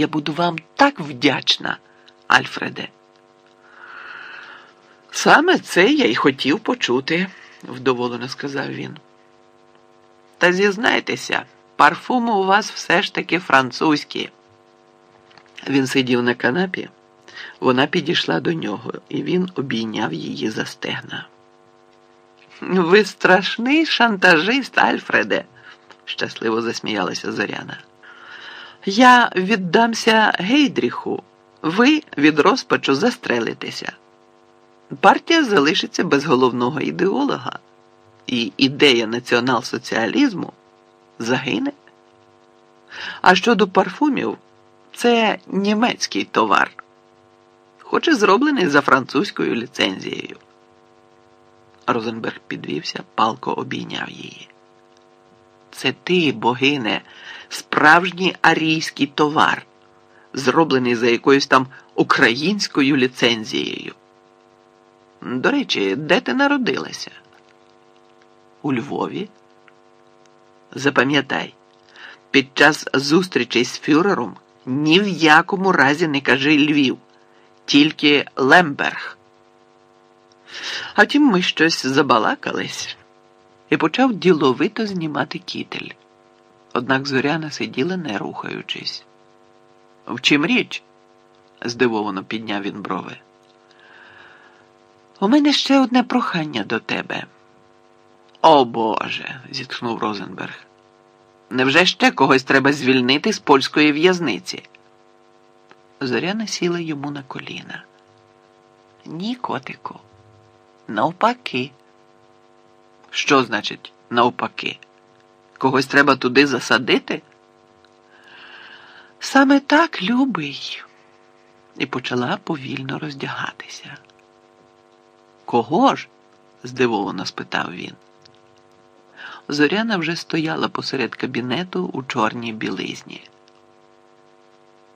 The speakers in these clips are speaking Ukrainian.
Я буду вам так вдячна, Альфреде. Саме це я й хотів почути, вдоволено сказав він. Та зізнайтеся, парфуми у вас все ж таки французькі. Він сидів на канапі, вона підійшла до нього, і він обійняв її за стегна. Ви страшний шантажист, Альфреде, щасливо засміялася Зоряна. Я віддамся Гейдріху, ви від розпачу застрелитеся. Партія залишиться без головного ідеолога, і ідея націонал-соціалізму загине. А щодо парфумів, це німецький товар, хоч і зроблений за французькою ліцензією. Розенберг підвівся, палко обійняв її. Це ти, богине, справжній арійський товар, зроблений за якоюсь там українською ліцензією. До речі, де ти народилася? У Львові? Запам'ятай, під час зустрічей з фюрером ні в якому разі не кажи Львів, тільки Лемберг. А втім, ми щось забалакались і почав діловито знімати кітель. Однак зоряна сиділа, не рухаючись. В чим річ? здивовано підняв він брови. У мене ще одне прохання до тебе. О Боже, зітхнув Розенберг. Невже ще когось треба звільнити з польської в'язниці? Зоряна сіла йому на коліна. Ні, котику, навпаки. Що значить навпаки? Когось треба туди засадити? Саме так, любий, і почала повільно роздягатися. Кого ж? здивовано спитав він. Зоряна вже стояла посеред кабінету у чорній білизні.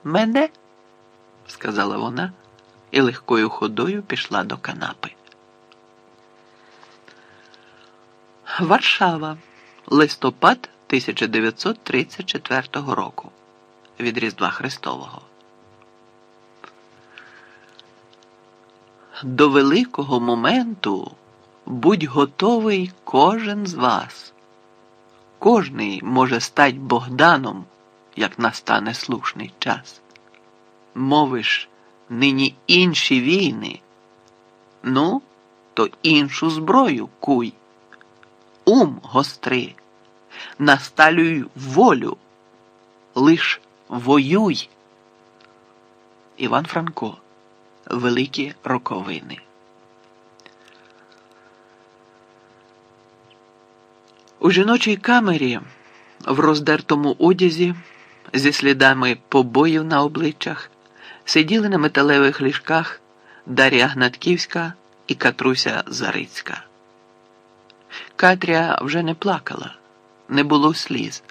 Мене, сказала вона і легкою ходою пішла до канапи. Варшава, листопад 1934 року. Від Різдва Христового. До великого моменту будь готовий кожен з вас. Кожний може стать Богданом, як настане слушний час. Мовиш, нині інші війни. Ну, то іншу зброю куй. Ум гостри, насталюй волю, лиш воюй. Іван Франко. Великі роковини. У жіночій камері в роздертому одязі зі слідами побоїв на обличчях сиділи на металевих ліжках Дар'я Гнатківська і Катруся Зарицька. Катря вже не плакала, не було сліз,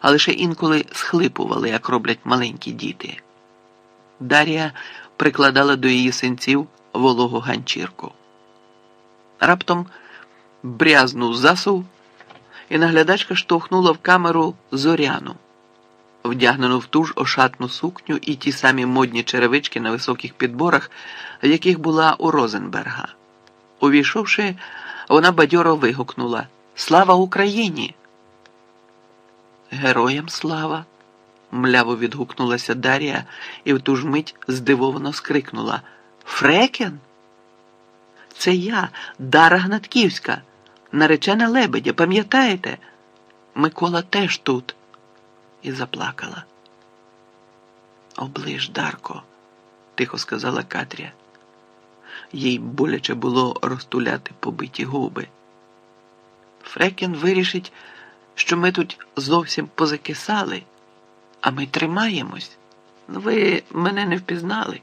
а лише інколи схлипували, як роблять маленькі діти. Дар'я прикладала до її синців вологу ганчірку. Раптом брязнув засув, і наглядачка штовхнула в камеру зоряну, вдягнену в ту ж ошатну сукню і ті самі модні черевички на високих підборах, в яких була у Розенберга. Увійшовши, вона бадьоро вигукнула Слава Україні! Героям слава! мляво відгукнулася Дар'я і в ту ж мить здивовано скрикнула Фрекен? Це я, Дара Гнатківська, наречена лебедя, пам'ятаєте? Микола теж тут. І заплакала. Оближ, Дарко, тихо сказала Катря. Їй боляче було розтуляти побиті губи. Фрекен вирішить, що ми тут зовсім позакисали. А ми тримаємось. Ви мене не впізнали.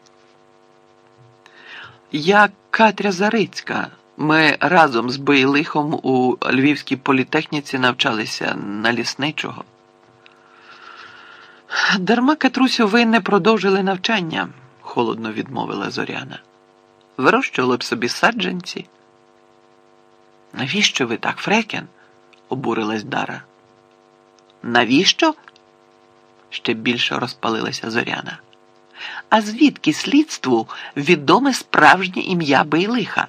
Я Катря Зарицька. Ми разом з Бойлихом у Львівській політехніці навчалися на лісничого. Дарма, Катрусю, ви не продовжили навчання, холодно відмовила Зоряна. Вирощували б собі саджанці. Навіщо ви так, Фрекен? обурилась Дара. Навіщо? ще більше розпалилася зоряна. А звідки слідству відоме справжнє ім'я Бейлиха?